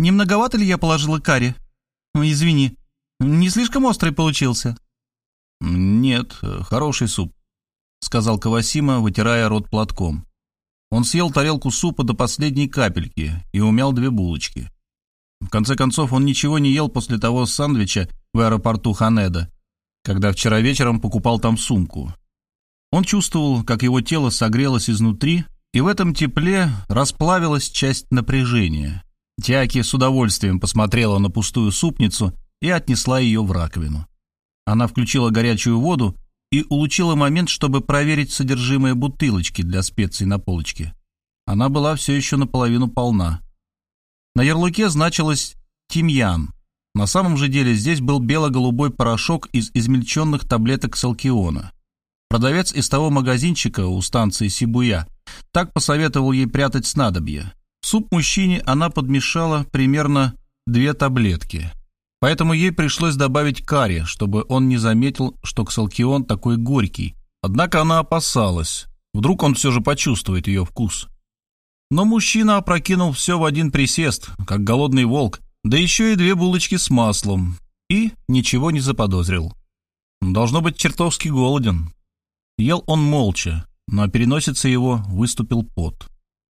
Не многовато ли я положила карри? Извини, не слишком острый получился?» «Нет, хороший суп», — сказал Кавасима, вытирая рот платком. Он съел тарелку супа до последней капельки и умял две булочки. В конце концов, он ничего не ел после того сандвича в аэропорту Ханеда, когда вчера вечером покупал там сумку. Он чувствовал, как его тело согрелось изнутри, и в этом тепле расплавилась часть напряжения. Тяки с удовольствием посмотрела на пустую супницу и отнесла ее в раковину. Она включила горячую воду и улучила момент, чтобы проверить содержимое бутылочки для специй на полочке. Она была все еще наполовину полна. На ярлыке значилось «тимьян». На самом же деле здесь был бело-голубой порошок из измельченных таблеток салкиона. Продавец из того магазинчика у станции Сибуя так посоветовал ей прятать снадобье. Суп мужчине она подмешала примерно две таблетки. Поэтому ей пришлось добавить карри, чтобы он не заметил, что ксалкион такой горький. Однако она опасалась. Вдруг он все же почувствует ее вкус. Но мужчина опрокинул все в один присест, как голодный волк, да еще и две булочки с маслом, и ничего не заподозрил. Должно быть чертовски голоден. Ел он молча, но переносице его выступил пот.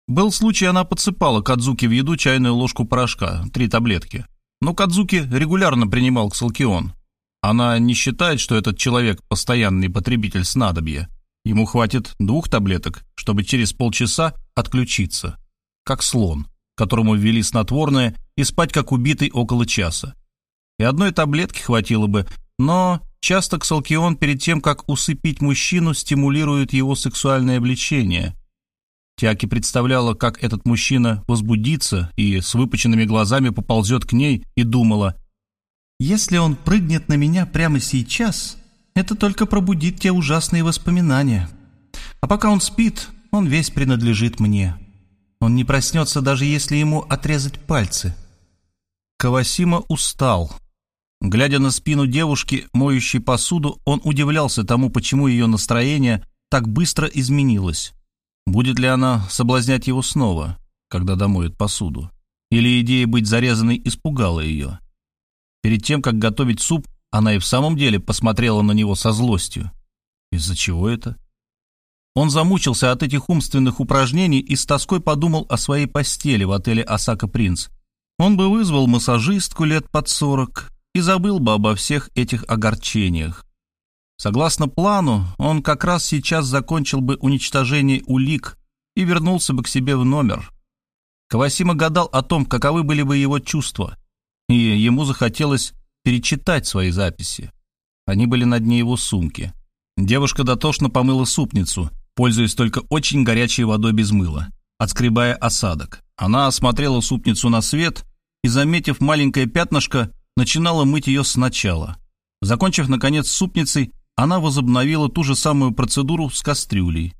Был случай, она подсыпала Кадзуки в еду чайную ложку порошка, три таблетки. Но Кадзуки регулярно принимал ксалкион. Она не считает, что этот человек постоянный потребитель снадобья. Ему хватит двух таблеток, чтобы через полчаса отключиться, как слон, которому ввели снотворное, и спать как убитый около часа. И одной таблетки хватило бы, но часто ксалкион перед тем, как усыпить мужчину, стимулирует его сексуальное влечение – Тиаки представляла, как этот мужчина возбудится и с выпученными глазами поползет к ней, и думала, «Если он прыгнет на меня прямо сейчас, это только пробудит те ужасные воспоминания. А пока он спит, он весь принадлежит мне. Он не проснется, даже если ему отрезать пальцы». Кавасима устал. Глядя на спину девушки, моющей посуду, он удивлялся тому, почему ее настроение так быстро изменилось. Будет ли она соблазнять его снова, когда домоет посуду? Или идея быть зарезанной испугала ее? Перед тем, как готовить суп, она и в самом деле посмотрела на него со злостью. Из-за чего это? Он замучился от этих умственных упражнений и с тоской подумал о своей постели в отеле «Осака Принц». Он бы вызвал массажистку лет под сорок и забыл бы обо всех этих огорчениях. Согласно плану, он как раз сейчас закончил бы уничтожение улик и вернулся бы к себе в номер. Кавасима гадал о том, каковы были бы его чувства, и ему захотелось перечитать свои записи. Они были на дне его сумки. Девушка дотошно помыла супницу, пользуясь только очень горячей водой без мыла, отскребая осадок. Она осмотрела супницу на свет и, заметив маленькое пятнышко, начинала мыть ее сначала. Закончив, наконец, супницей, она возобновила ту же самую процедуру с кастрюлей.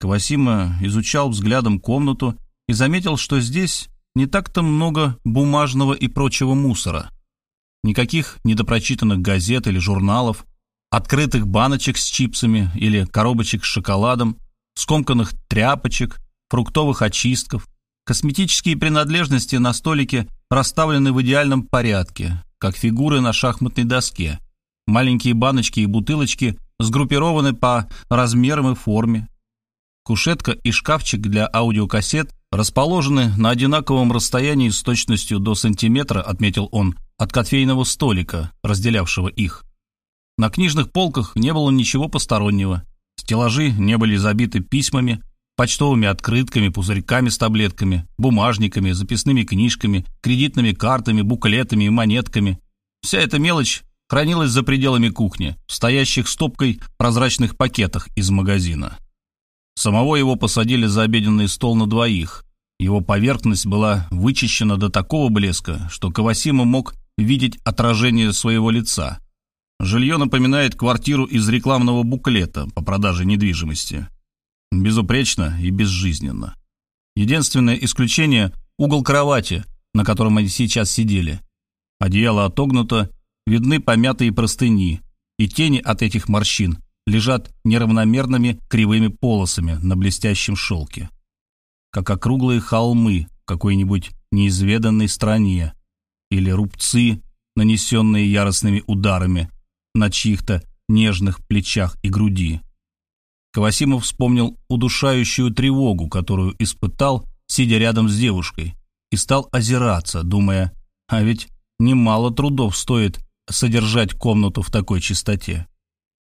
Кавасима изучал взглядом комнату и заметил, что здесь не так-то много бумажного и прочего мусора. Никаких недопрочитанных газет или журналов, открытых баночек с чипсами или коробочек с шоколадом, скомканных тряпочек, фруктовых очистков. Косметические принадлежности на столике расставлены в идеальном порядке, как фигуры на шахматной доске. Маленькие баночки и бутылочки сгруппированы по размерам и форме. Кушетка и шкафчик для аудиокассет расположены на одинаковом расстоянии с точностью до сантиметра, отметил он, от кофейного столика, разделявшего их. На книжных полках не было ничего постороннего. Стеллажи не были забиты письмами, почтовыми открытками, пузырьками с таблетками, бумажниками, записными книжками, кредитными картами, буклетами и монетками. Вся эта мелочь хранилась за пределами кухни, стоящих стопкой прозрачных пакетах из магазина. Самого его посадили за обеденный стол на двоих. Его поверхность была вычищена до такого блеска, что Кавасима мог видеть отражение своего лица. Жилье напоминает квартиру из рекламного буклета по продаже недвижимости. Безупречно и безжизненно. Единственное исключение – угол кровати, на котором они сейчас сидели. Одеяло отогнуто, видны помятые простыни, и тени от этих морщин лежат неравномерными кривыми полосами на блестящем шелке, как округлые холмы какой-нибудь неизведанной стране, или рубцы, нанесенные яростными ударами на чьих-то нежных плечах и груди. Кавасимов вспомнил удушающую тревогу, которую испытал, сидя рядом с девушкой, и стал озираться, думая, а ведь немало трудов стоит содержать комнату в такой чистоте.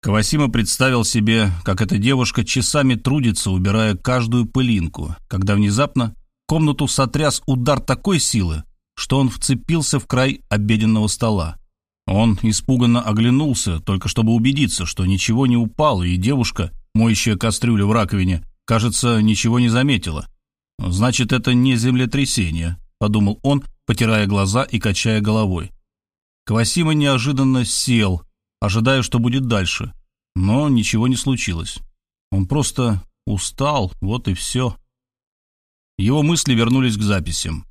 Кавасима представил себе, как эта девушка часами трудится, убирая каждую пылинку, когда внезапно комнату сотряс удар такой силы, что он вцепился в край обеденного стола. Он испуганно оглянулся, только чтобы убедиться, что ничего не упало, и девушка, моющая кастрюлю в раковине, кажется, ничего не заметила. «Значит, это не землетрясение», — подумал он, потирая глаза и качая головой. Квасима неожиданно сел, ожидая, что будет дальше. Но ничего не случилось. Он просто устал, вот и все. Его мысли вернулись к записям.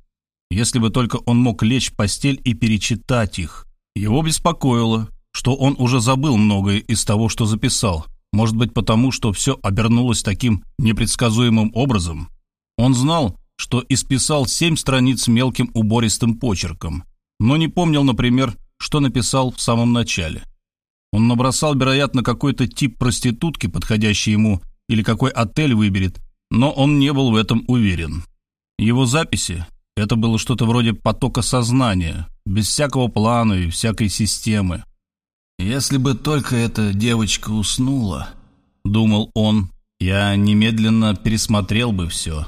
Если бы только он мог лечь в постель и перечитать их. Его беспокоило, что он уже забыл многое из того, что записал. Может быть, потому, что все обернулось таким непредсказуемым образом. Он знал, что исписал семь страниц мелким убористым почерком, но не помнил, например, что написал в самом начале. Он набросал, вероятно, какой-то тип проститутки, подходящий ему, или какой отель выберет, но он не был в этом уверен. Его записи — это было что-то вроде потока сознания, без всякого плана и всякой системы. «Если бы только эта девочка уснула», — думал он, — «я немедленно пересмотрел бы все».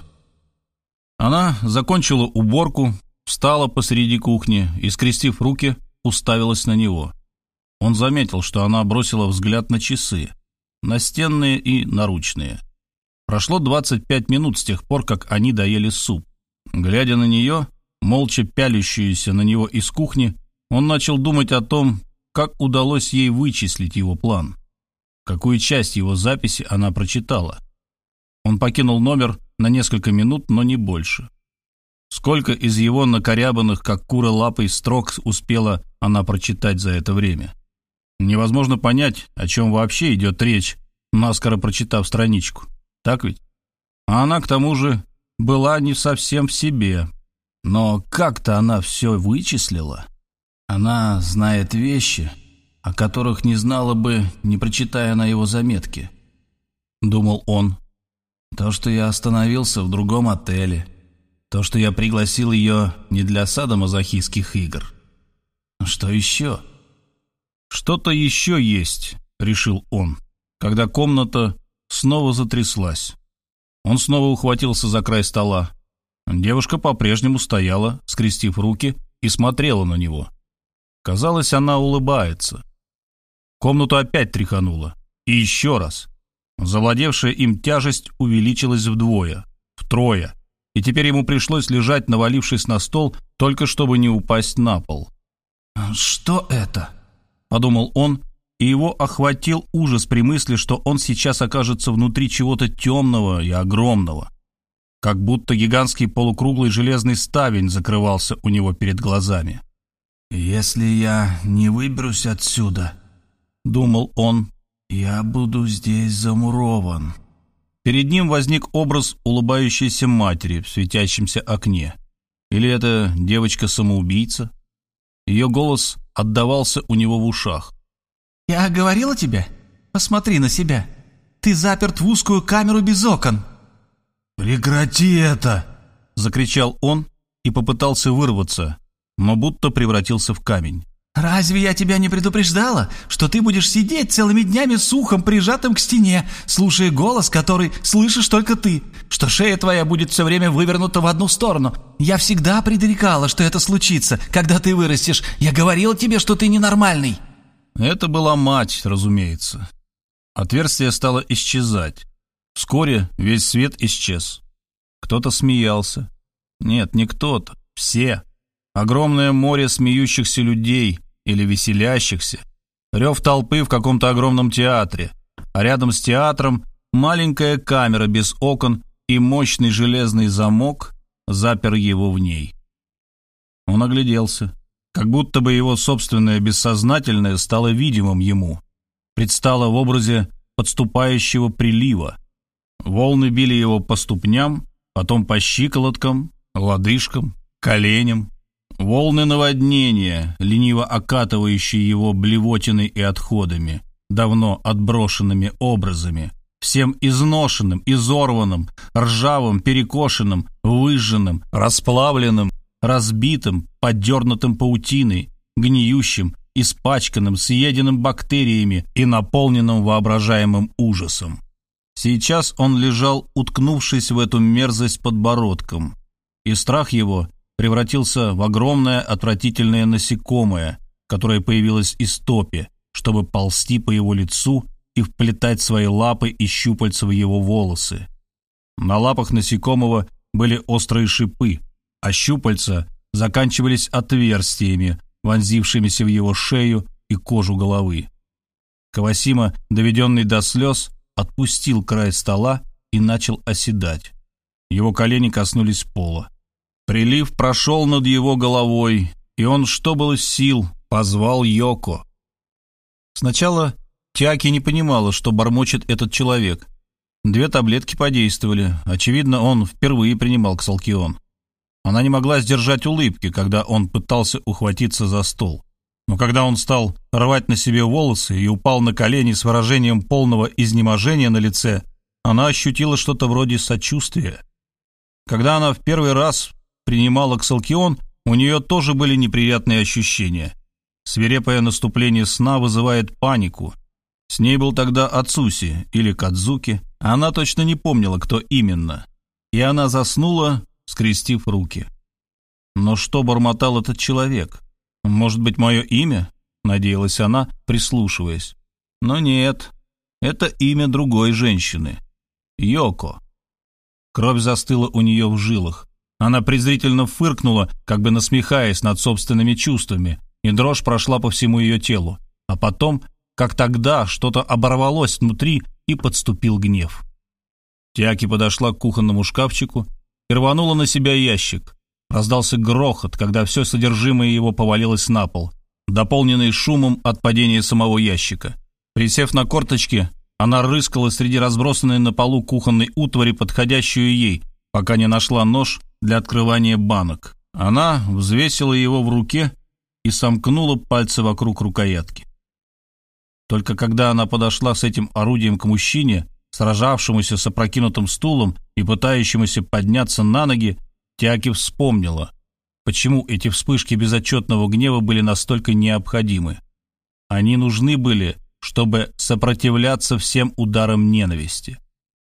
Она закончила уборку, встала посреди кухни и, скрестив руки, уставилась на него. Он заметил, что она бросила взгляд на часы, настенные и наручные. Прошло 25 минут с тех пор, как они доели суп. Глядя на нее, молча пялящуюся на него из кухни, он начал думать о том, как удалось ей вычислить его план. Какую часть его записи она прочитала. Он покинул номер на несколько минут, но не больше. Сколько из его накорябанных, как кура лапой, строк успела она прочитать за это время? Невозможно понять, о чем вообще идет речь, наскоро прочитав страничку. Так ведь? А она, к тому же, была не совсем в себе. Но как-то она все вычислила. Она знает вещи, о которых не знала бы, не прочитая на его заметки. Думал он. То, что я остановился в другом отеле – то, что я пригласил ее не для садомазохистских игр. Что еще? Что-то еще есть, решил он, когда комната снова затряслась. Он снова ухватился за край стола. Девушка по-прежнему стояла, скрестив руки, и смотрела на него. Казалось, она улыбается. Комнату опять тряхануло. И еще раз. Завладевшая им тяжесть увеличилась вдвое, втрое и теперь ему пришлось лежать, навалившись на стол, только чтобы не упасть на пол. «Что это?» — подумал он, и его охватил ужас при мысли, что он сейчас окажется внутри чего-то темного и огромного. Как будто гигантский полукруглый железный ставень закрывался у него перед глазами. «Если я не выберусь отсюда», — думал он, — «я буду здесь замурован». Перед ним возник образ улыбающейся матери в светящемся окне. Или это девочка-самоубийца? Ее голос отдавался у него в ушах. «Я говорила тебе? Посмотри на себя. Ты заперт в узкую камеру без окон». «Прекрати это!» — закричал он и попытался вырваться, но будто превратился в камень. «Разве я тебя не предупреждала, что ты будешь сидеть целыми днями с ухом, прижатым к стене, слушая голос, который слышишь только ты, что шея твоя будет все время вывернута в одну сторону? Я всегда предрекала, что это случится, когда ты вырастешь. Я говорила тебе, что ты ненормальный». Это была мать, разумеется. Отверстие стало исчезать. Вскоре весь свет исчез. Кто-то смеялся. Нет, не кто-то, все. Огромное море смеющихся людей или веселящихся. Рев толпы в каком-то огромном театре. А рядом с театром маленькая камера без окон и мощный железный замок запер его в ней. Он огляделся, как будто бы его собственное бессознательное стало видимым ему, предстало в образе подступающего прилива. Волны били его по ступням, потом по щиколоткам, лодыжкам, коленям. Волны наводнения, лениво окатывающие его блевотиной и отходами, давно отброшенными образами, всем изношенным, изорванным, ржавым, перекошенным, выжженным, расплавленным, разбитым, подернутым паутиной, гниющим, испачканным, съеденным бактериями и наполненным воображаемым ужасом. Сейчас он лежал, уткнувшись в эту мерзость подбородком, и страх его превратился в огромное отвратительное насекомое, которое появилось из топи, чтобы ползти по его лицу и вплетать свои лапы и щупальца в его волосы. На лапах насекомого были острые шипы, а щупальца заканчивались отверстиями, вонзившимися в его шею и кожу головы. Кавасима, доведенный до слез, отпустил край стола и начал оседать. Его колени коснулись пола. Прилив прошел над его головой, и он, что было сил, позвал Йоко. Сначала Тяки не понимала, что бормочет этот человек. Две таблетки подействовали. Очевидно, он впервые принимал ксалкион. Она не могла сдержать улыбки, когда он пытался ухватиться за стол. Но когда он стал рвать на себе волосы и упал на колени с выражением полного изнеможения на лице, она ощутила что-то вроде сочувствия. Когда она в первый раз принимала ксалкион, у нее тоже были неприятные ощущения. Свирепое наступление сна вызывает панику. С ней был тогда Ацуси или Кадзуки, она точно не помнила, кто именно. И она заснула, скрестив руки. Но что бормотал этот человек? Может быть, мое имя? Надеялась она, прислушиваясь. Но нет, это имя другой женщины. Йоко. Кровь застыла у нее в жилах. Она презрительно фыркнула, как бы насмехаясь над собственными чувствами, и дрожь прошла по всему ее телу. А потом, как тогда, что-то оборвалось внутри, и подступил гнев. Тиаки подошла к кухонному шкафчику и рванула на себя ящик. Раздался грохот, когда все содержимое его повалилось на пол, дополненный шумом от падения самого ящика. Присев на корточки, она рыскала среди разбросанной на полу кухонной утвари, подходящую ей, пока не нашла нож для открывания банок. Она взвесила его в руке и сомкнула пальцы вокруг рукоятки. Только когда она подошла с этим орудием к мужчине, сражавшемуся с опрокинутым стулом и пытающемуся подняться на ноги, Тиаки вспомнила, почему эти вспышки безотчетного гнева были настолько необходимы. Они нужны были, чтобы сопротивляться всем ударам ненависти.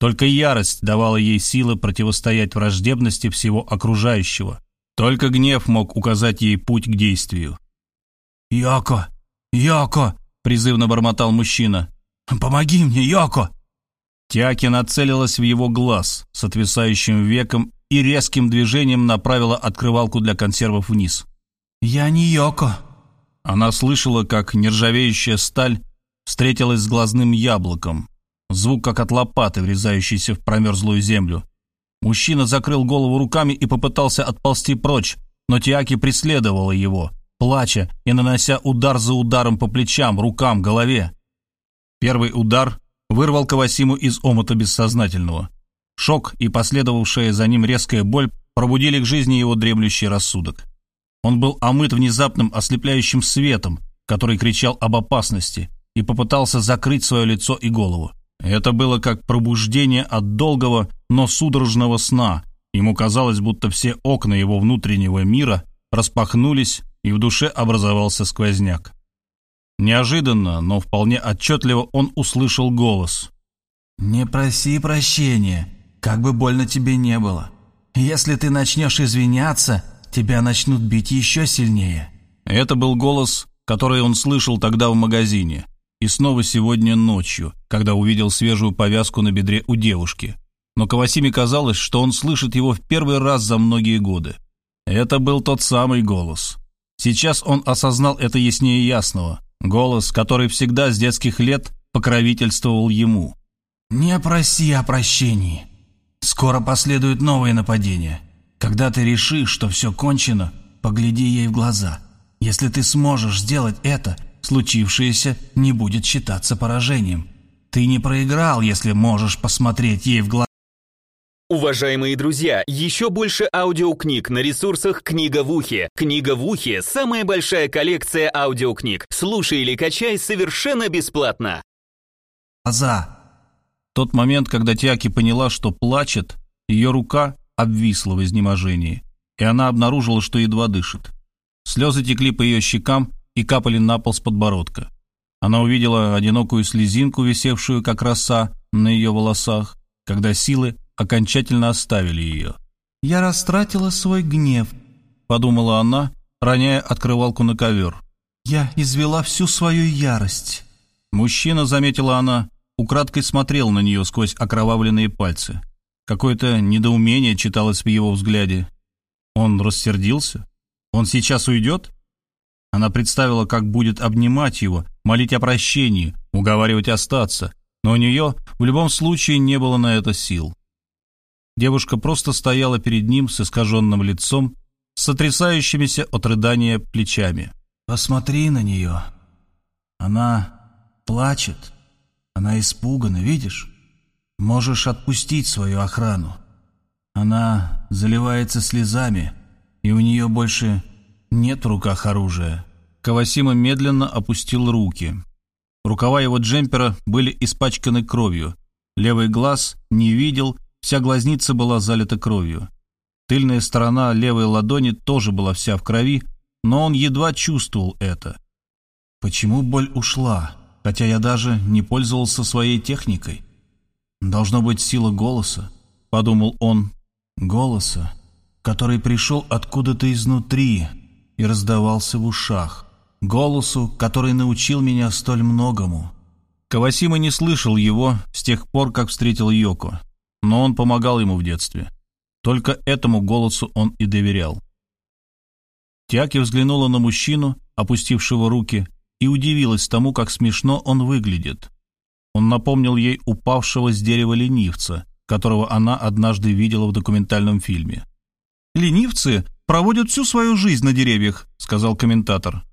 Только ярость давала ей силы противостоять враждебности всего окружающего. Только гнев мог указать ей путь к действию. «Йоко! Йоко!» — призывно бормотал мужчина. «Помоги мне, Йоко!» Тиаки нацелилась в его глаз с отвисающим веком и резким движением направила открывалку для консервов вниз. «Я не Йоко!» Она слышала, как нержавеющая сталь встретилась с глазным яблоком, Звук, как от лопаты, врезающейся в промерзлую землю. Мужчина закрыл голову руками и попытался отползти прочь, но Тиаки преследовала его, плача и нанося удар за ударом по плечам, рукам, голове. Первый удар вырвал Кавасиму из омута бессознательного. Шок и последовавшая за ним резкая боль пробудили к жизни его дремлющий рассудок. Он был омыт внезапным ослепляющим светом, который кричал об опасности, и попытался закрыть свое лицо и голову. Это было как пробуждение от долгого, но судорожного сна. Ему казалось, будто все окна его внутреннего мира распахнулись, и в душе образовался сквозняк. Неожиданно, но вполне отчетливо он услышал голос. «Не проси прощения, как бы больно тебе не было. Если ты начнешь извиняться, тебя начнут бить еще сильнее». Это был голос, который он слышал тогда в магазине и снова сегодня ночью, когда увидел свежую повязку на бедре у девушки. Но Кавасиме казалось, что он слышит его в первый раз за многие годы. Это был тот самый голос. Сейчас он осознал это яснее ясного. Голос, который всегда с детских лет покровительствовал ему. «Не проси о прощении. Скоро последуют новые нападения. Когда ты решишь, что все кончено, погляди ей в глаза. Если ты сможешь сделать это, случившееся не будет считаться поражением. Ты не проиграл, если можешь посмотреть ей в глаза. Уважаемые друзья, еще больше аудиокниг на ресурсах «Книга в ухе». «Книга в ухе» — самая большая коллекция аудиокниг. Слушай или качай совершенно бесплатно. Аза. Тот момент, когда Тиаки поняла, что плачет, ее рука обвисла в изнеможении, и она обнаружила, что едва дышит. Слезы текли по ее щекам и капали на пол с подбородка. Она увидела одинокую слезинку, висевшую как роса на ее волосах, когда силы окончательно оставили ее. «Я растратила свой гнев», — подумала она, роняя открывалку на ковер. «Я извела всю свою ярость». Мужчина, заметила она, украдкой смотрел на нее сквозь окровавленные пальцы. Какое-то недоумение читалось в его взгляде. Он рассердился? Он сейчас уйдет? Она представила, как будет обнимать его, молить о прощении, уговаривать остаться, но у нее в любом случае не было на это сил. Девушка просто стояла перед ним с искаженным лицом, с сотрясающимися от рыдания плечами. «Посмотри на нее. Она плачет. Она испугана, видишь? Можешь отпустить свою охрану. Она заливается слезами, и у нее больше нет в руках оружия». Кавасима медленно опустил руки. Рукава его джемпера были испачканы кровью. Левый глаз не видел Вся глазница была залита кровью. Тыльная сторона левой ладони тоже была вся в крови, но он едва чувствовал это. Почему боль ушла, хотя я даже не пользовался своей техникой? Должно быть сила голоса, подумал он. Голоса, который пришел откуда-то изнутри и раздавался в ушах. Голосу, который научил меня столь многому. Кавасима не слышал его с тех пор, как встретил Йоко но он помогал ему в детстве. Только этому голосу он и доверял. Тиаки взглянула на мужчину, опустившего руки, и удивилась тому, как смешно он выглядит. Он напомнил ей упавшего с дерева ленивца, которого она однажды видела в документальном фильме. «Ленивцы проводят всю свою жизнь на деревьях», — сказал комментатор.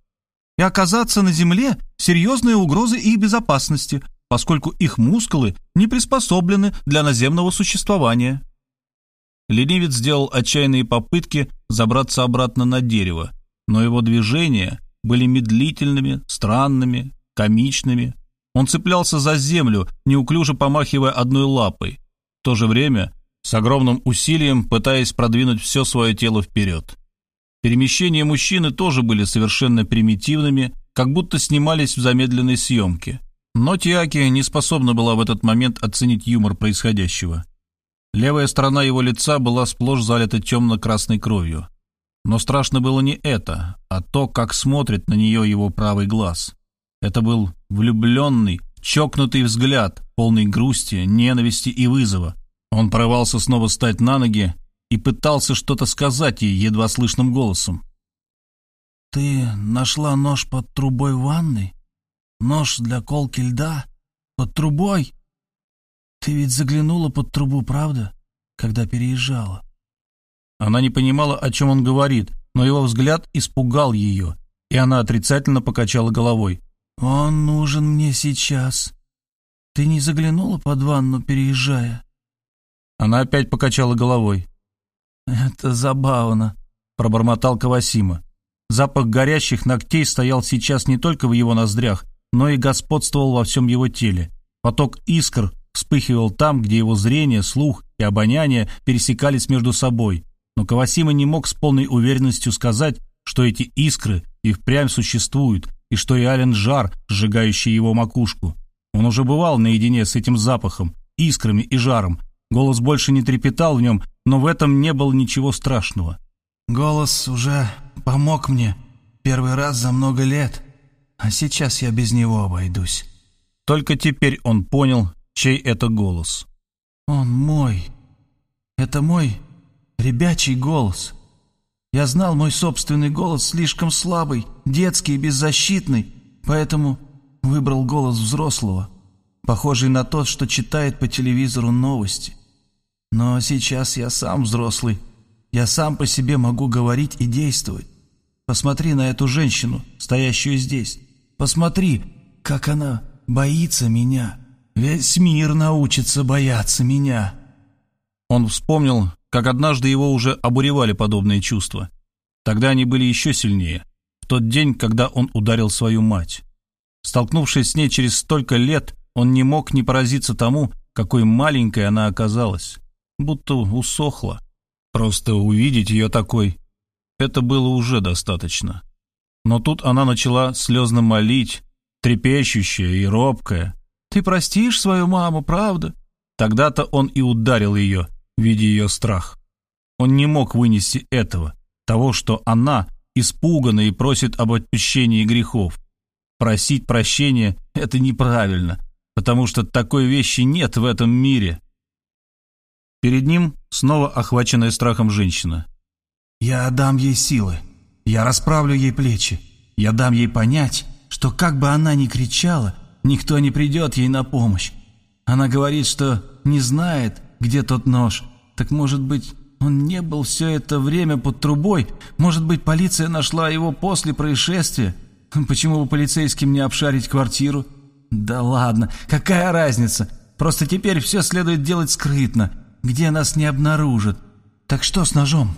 «И оказаться на земле — серьезная угроза их безопасности, поскольку их мускулы не приспособлены для наземного существования. Ленивец сделал отчаянные попытки забраться обратно на дерево, но его движения были медлительными, странными, комичными. Он цеплялся за землю, неуклюже помахивая одной лапой, в то же время с огромным усилием пытаясь продвинуть все свое тело вперед. Перемещения мужчины тоже были совершенно примитивными, как будто снимались в замедленной съемке. Но Тиаки не способна была в этот момент оценить юмор происходящего. Левая сторона его лица была сплошь залита темно-красной кровью. Но страшно было не это, а то, как смотрит на нее его правый глаз. Это был влюбленный, чокнутый взгляд, полный грусти, ненависти и вызова. Он порывался снова встать на ноги и пытался что-то сказать ей едва слышным голосом. «Ты нашла нож под трубой ванны?» Нож для колки льда? Под трубой? Ты ведь заглянула под трубу, правда, когда переезжала?» Она не понимала, о чем он говорит, но его взгляд испугал ее, и она отрицательно покачала головой. «Он нужен мне сейчас. Ты не заглянула под ванну, переезжая?» Она опять покачала головой. «Это забавно», — пробормотал Кавасима. Запах горящих ногтей стоял сейчас не только в его ноздрях, но и господствовал во всем его теле. Поток искр вспыхивал там, где его зрение, слух и обоняние пересекались между собой, но Кавасима не мог с полной уверенностью сказать, что эти искры и впрямь существуют, и что реален жар, сжигающий его макушку. Он уже бывал наедине с этим запахом, искрами и жаром. Голос больше не трепетал в нем, но в этом не было ничего страшного. «Голос уже помог мне первый раз за много лет», а сейчас я без него обойдусь. Только теперь он понял, чей это голос. Он мой. Это мой ребячий голос. Я знал мой собственный голос слишком слабый, детский и беззащитный, поэтому выбрал голос взрослого, похожий на тот, что читает по телевизору новости. Но сейчас я сам взрослый. Я сам по себе могу говорить и действовать. Посмотри на эту женщину, стоящую здесь. Посмотри, как она боится меня. Весь мир научится бояться меня. Он вспомнил, как однажды его уже обуревали подобные чувства. Тогда они были еще сильнее, в тот день, когда он ударил свою мать. Столкнувшись с ней через столько лет, он не мог не поразиться тому, какой маленькой она оказалась, будто усохла. Просто увидеть ее такой, это было уже достаточно. Но тут она начала слезно молить, трепещущая и робкая. «Ты простишь свою маму, правда?» Тогда-то он и ударил ее, видя ее страх. Он не мог вынести этого, того, что она испугана и просит об отпущении грехов. Просить прощения — это неправильно, потому что такой вещи нет в этом мире. Перед ним снова охваченная страхом женщина. «Я отдам ей силы, я расправлю ей плечи, я дам ей понять, что как бы она ни кричала, никто не придет ей на помощь. Она говорит, что не знает, где тот нож. Так может быть, он не был все это время под трубой? Может быть, полиция нашла его после происшествия? Почему бы полицейским не обшарить квартиру? Да ладно, какая разница? Просто теперь все следует делать скрытно, где нас не обнаружат. Так что с ножом?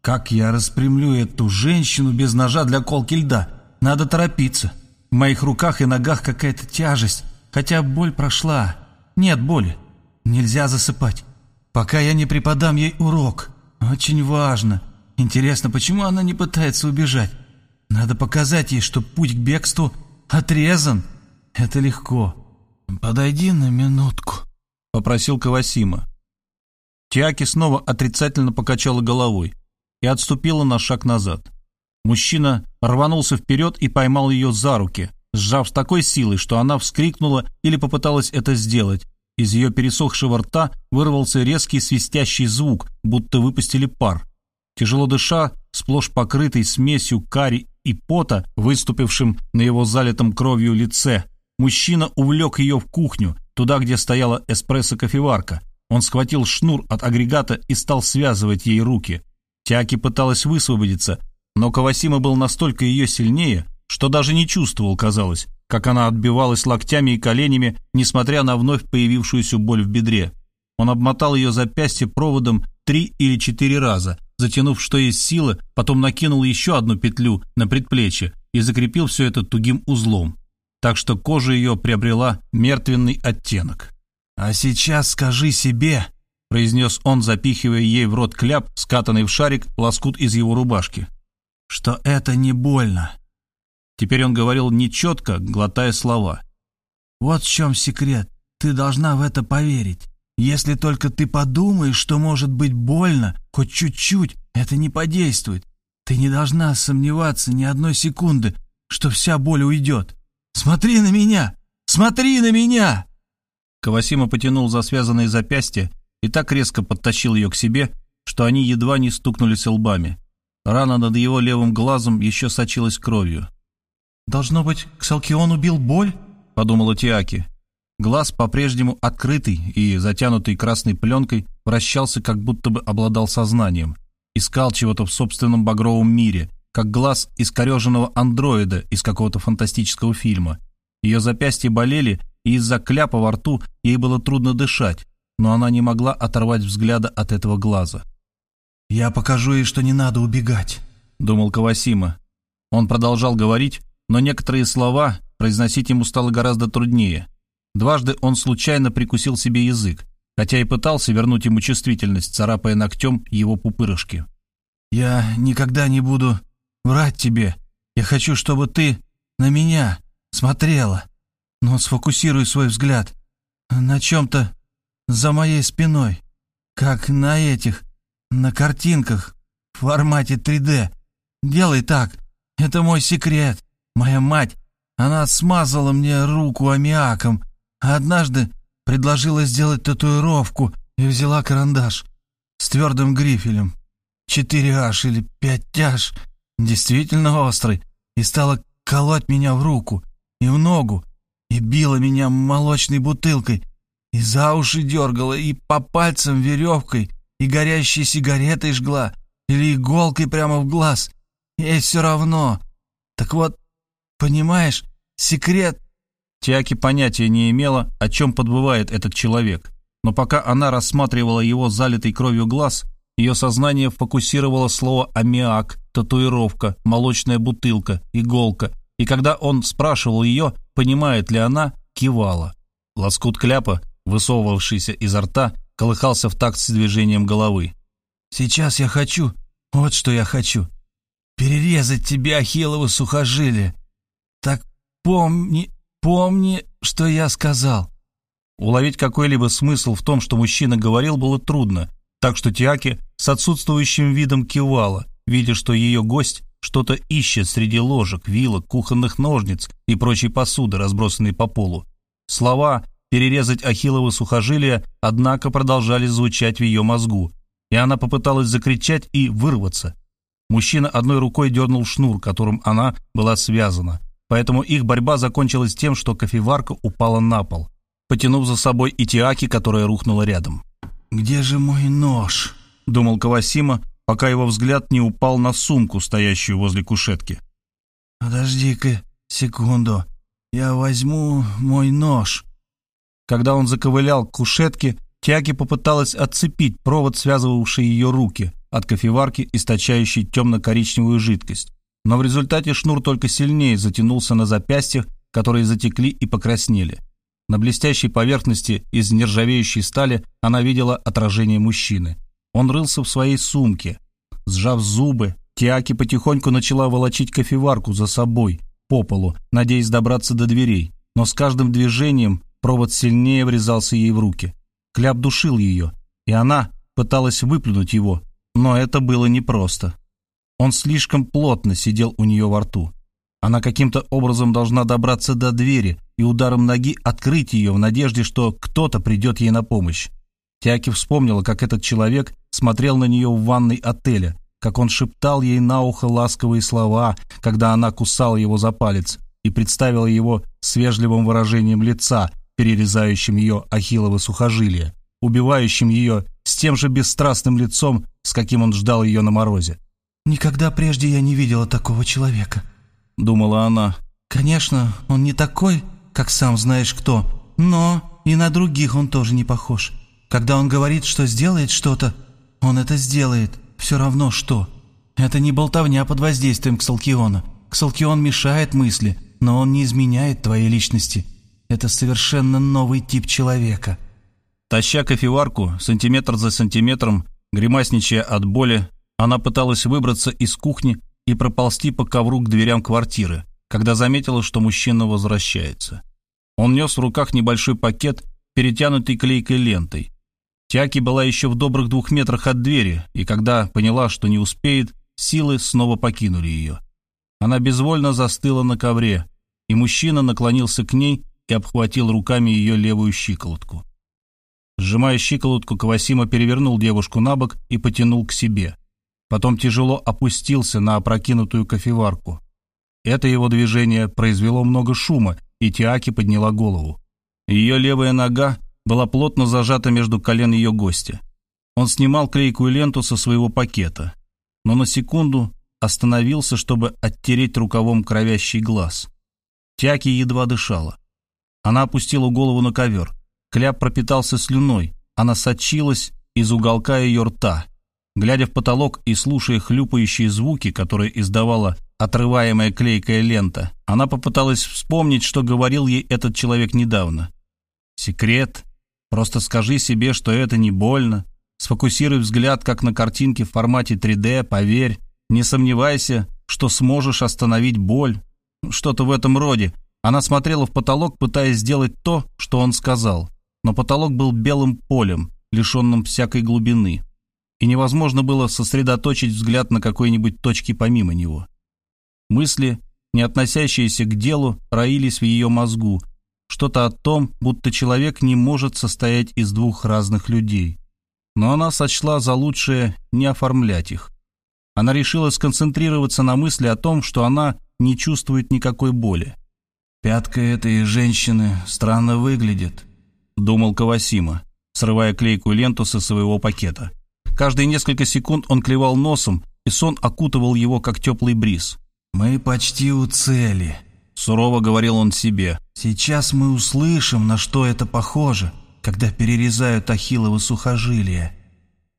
Как я распрямлю эту женщину без ножа для колки льда? Надо торопиться. В моих руках и ногах какая-то тяжесть, хотя боль прошла. Нет боли. Нельзя засыпать. Пока я не преподам ей урок. Очень важно. Интересно, почему она не пытается убежать? Надо показать ей, что путь к бегству отрезан. Это легко. Подойди на минутку, попросил Кавасима. Тиаки снова отрицательно покачала головой и отступила на шаг назад. Мужчина рванулся вперед и поймал ее за руки, сжав с такой силой, что она вскрикнула или попыталась это сделать. Из ее пересохшего рта вырвался резкий свистящий звук, будто выпустили пар. Тяжело дыша, сплошь покрытый смесью кари и пота, выступившим на его залитом кровью лице, мужчина увлек ее в кухню, туда, где стояла эспрессо-кофеварка. Он схватил шнур от агрегата и стал связывать ей руки. Тяки пыталась высвободиться, но Кавасима был настолько ее сильнее, что даже не чувствовал, казалось, как она отбивалась локтями и коленями, несмотря на вновь появившуюся боль в бедре. Он обмотал ее запястье проводом три или четыре раза, затянув что есть силы, потом накинул еще одну петлю на предплечье и закрепил все это тугим узлом, так что кожа ее приобрела мертвенный оттенок. «А сейчас скажи себе», — произнес он, запихивая ей в рот кляп, скатанный в шарик, лоскут из его рубашки, — «что это не больно». Теперь он говорил нечетко, глотая слова. «Вот в чем секрет. Ты должна в это поверить. Если только ты подумаешь, что может быть больно, хоть чуть-чуть, это не подействует. Ты не должна сомневаться ни одной секунды, что вся боль уйдет. Смотри на меня! Смотри на меня!» Кавасима потянул за связанные запястья и так резко подтащил ее к себе, что они едва не стукнулись лбами. Рана над его левым глазом еще сочилась кровью. «Должно быть, Ксалкион убил боль?» — подумала Тиаки. Глаз, по-прежнему открытый и затянутый красной пленкой, вращался, как будто бы обладал сознанием. Искал чего-то в собственном багровом мире, как глаз искореженного андроида из какого-то фантастического фильма. Ее запястья болели, и из-за кляпа во рту ей было трудно дышать, но она не могла оторвать взгляда от этого глаза. «Я покажу ей, что не надо убегать», — думал Кавасима. Он продолжал говорить, но некоторые слова произносить ему стало гораздо труднее. Дважды он случайно прикусил себе язык, хотя и пытался вернуть ему чувствительность, царапая ногтем его пупырышки. «Я никогда не буду врать тебе. Я хочу, чтобы ты на меня смотрела. Но сфокусируй свой взгляд на чем-то за моей спиной, как на этих, на картинках в формате 3D. Делай так, это мой секрет. Моя мать, она смазала мне руку аммиаком, а однажды предложила сделать татуировку и взяла карандаш с твердым грифелем. 4H или 5H, действительно острый, и стала колоть меня в руку и в ногу, и била меня молочной бутылкой, и за уши дергала, и по пальцам веревкой, и горящей сигаретой жгла, или иголкой прямо в глаз. Ей все равно. Так вот, понимаешь, секрет Тиаки понятия не имела, о чем подбывает этот человек, Но пока она рассматривала его залитый кровью глаз, ее сознание фокусировало слово «аммиак», «татуировка», «молочная бутылка», «иголка», и когда он спрашивал ее, понимает ли она, кивала. Лоскут кляпа, высовывавшийся изо рта, колыхался в такт с движением головы. «Сейчас я хочу, вот что я хочу, перерезать тебе ахиллово сухожилие. Так помни, помни, что я сказал». Уловить какой-либо смысл в том, что мужчина говорил, было трудно, так что Тиаки с отсутствующим видом кивала, видя, что ее гость что-то ищет среди ложек, вилок, кухонных ножниц и прочей посуды, разбросанной по полу. Слова «перерезать ахиллово сухожилие», однако, продолжали звучать в ее мозгу, и она попыталась закричать и вырваться. Мужчина одной рукой дернул шнур, которым она была связана, поэтому их борьба закончилась тем, что кофеварка упала на пол, потянув за собой и Тиаки, которая рухнула рядом. «Где же мой нож?» — думал Кавасима, пока его взгляд не упал на сумку, стоящую возле кушетки. «Подожди-ка секунду, я возьму мой нож». Когда он заковылял к кушетке, Тяки попыталась отцепить провод, связывавший ее руки, от кофеварки, источающей темно-коричневую жидкость. Но в результате шнур только сильнее затянулся на запястьях, которые затекли и покраснели. На блестящей поверхности из нержавеющей стали она видела отражение мужчины. Он рылся в своей сумке. Сжав зубы, Тиаки потихоньку начала волочить кофеварку за собой, по полу, надеясь добраться до дверей. Но с каждым движением провод сильнее врезался ей в руки. Кляп душил ее, и она пыталась выплюнуть его, но это было непросто. Он слишком плотно сидел у нее во рту. Она каким-то образом должна добраться до двери и ударом ноги открыть ее в надежде, что кто-то придет ей на помощь. Тяки вспомнила, как этот человек смотрел на нее в ванной отеля, как он шептал ей на ухо ласковые слова, когда она кусала его за палец, и представила его с вежливым выражением лица, перерезающим ее ахиллово сухожилие, убивающим ее с тем же бесстрастным лицом, с каким он ждал ее на морозе. «Никогда прежде я не видела такого человека», — думала она. «Конечно, он не такой, как сам знаешь кто, но и на других он тоже не похож. Когда он говорит, что сделает что-то, он это сделает, все равно что. Это не болтовня под воздействием Ксалкиона. Ксалкион мешает мысли, но он не изменяет твоей личности. Это совершенно новый тип человека». Таща кофеварку, сантиметр за сантиметром, гримасничая от боли, она пыталась выбраться из кухни и проползти по ковру к дверям квартиры, когда заметила, что мужчина возвращается. Он нес в руках небольшой пакет, перетянутый клейкой лентой. Тяки была еще в добрых двух метрах от двери, и когда поняла, что не успеет, силы снова покинули ее. Она безвольно застыла на ковре, и мужчина наклонился к ней и обхватил руками ее левую щиколотку. Сжимая щиколотку, Кавасима перевернул девушку на бок и потянул к себе. Потом тяжело опустился на опрокинутую кофеварку. Это его движение произвело много шума, и Тиаки подняла голову. Ее левая нога была плотно зажата между колен ее гостя. Он снимал клейкую ленту со своего пакета, но на секунду остановился, чтобы оттереть рукавом кровящий глаз. Тяки едва дышала. Она опустила голову на ковер. Кляп пропитался слюной, она сочилась из уголка ее рта. Глядя в потолок и слушая хлюпающие звуки, которые издавала отрываемая клейкая лента, она попыталась вспомнить, что говорил ей этот человек недавно. Секрет Просто скажи себе, что это не больно. Сфокусируй взгляд, как на картинке в формате 3D, поверь. Не сомневайся, что сможешь остановить боль. Что-то в этом роде. Она смотрела в потолок, пытаясь сделать то, что он сказал. Но потолок был белым полем, лишенным всякой глубины. И невозможно было сосредоточить взгляд на какой-нибудь точке помимо него. Мысли, не относящиеся к делу, роились в ее мозгу, что-то о том, будто человек не может состоять из двух разных людей. Но она сочла за лучшее не оформлять их. Она решила сконцентрироваться на мысли о том, что она не чувствует никакой боли. «Пятка этой женщины странно выглядит», — думал Кавасима, срывая клейкую ленту со своего пакета. Каждые несколько секунд он клевал носом, и сон окутывал его, как теплый бриз. «Мы почти у цели», — сурово говорил он себе. Сейчас мы услышим, на что это похоже. когда перерезают ахиллово сухожилие».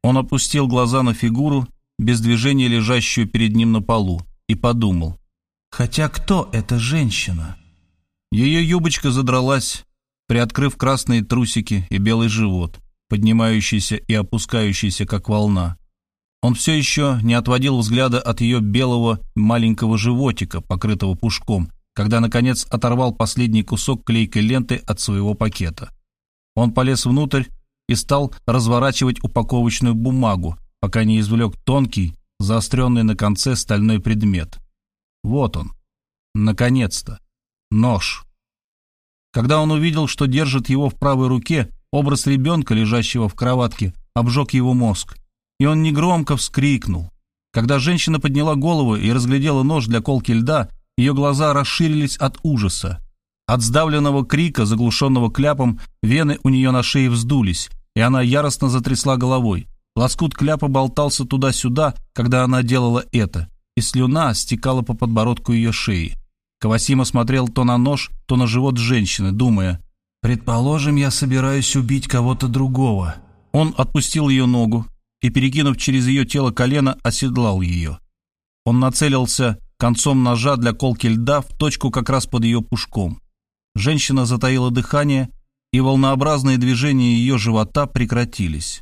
Он опустил глаза на фигуру, без движения лежащую перед ним на полу, и подумал. «Хотя кто эта женщина?» Ее юбочка задралась, приоткрыв красные трусики и белый живот, поднимающийся и опускающийся, как волна. Он все еще не отводил взгляда от ее белого маленького животика, покрытого пушком, когда, наконец, оторвал последний кусок клейкой ленты от своего пакета. Он полез внутрь и стал разворачивать упаковочную бумагу, пока не извлек тонкий, заостренный на конце стальной предмет. Вот он. Наконец-то. Нож. Когда он увидел, что держит его в правой руке, образ ребенка, лежащего в кроватке, обжег его мозг и он негромко вскрикнул. Когда женщина подняла голову и разглядела нож для колки льда, ее глаза расширились от ужаса. От сдавленного крика, заглушенного кляпом, вены у нее на шее вздулись, и она яростно затрясла головой. Лоскут кляпа болтался туда-сюда, когда она делала это, и слюна стекала по подбородку ее шеи. Кавасима смотрел то на нож, то на живот женщины, думая, «Предположим, я собираюсь убить кого-то другого». Он отпустил ее ногу, и, перекинув через ее тело колено, оседлал ее. Он нацелился концом ножа для колки льда в точку как раз под ее пушком. Женщина затаила дыхание, и волнообразные движения ее живота прекратились.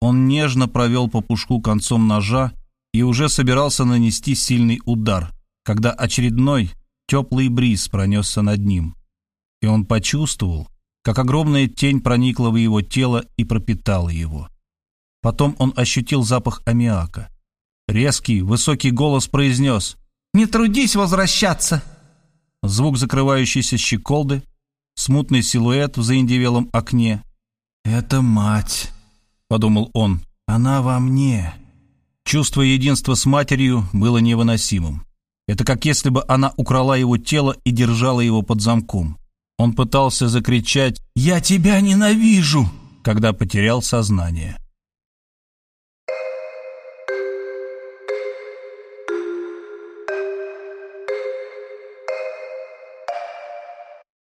Он нежно провел по пушку концом ножа и уже собирался нанести сильный удар, когда очередной теплый бриз пронесся над ним. И он почувствовал, как огромная тень проникла в его тело и пропитала его. Потом он ощутил запах аммиака. Резкий, высокий голос произнес «Не трудись возвращаться!» Звук закрывающейся щеколды, смутный силуэт в заиндевелом окне. «Это мать», — подумал он, — «она во мне». Чувство единства с матерью было невыносимым. Это как если бы она украла его тело и держала его под замком. Он пытался закричать «Я тебя ненавижу!», когда потерял сознание.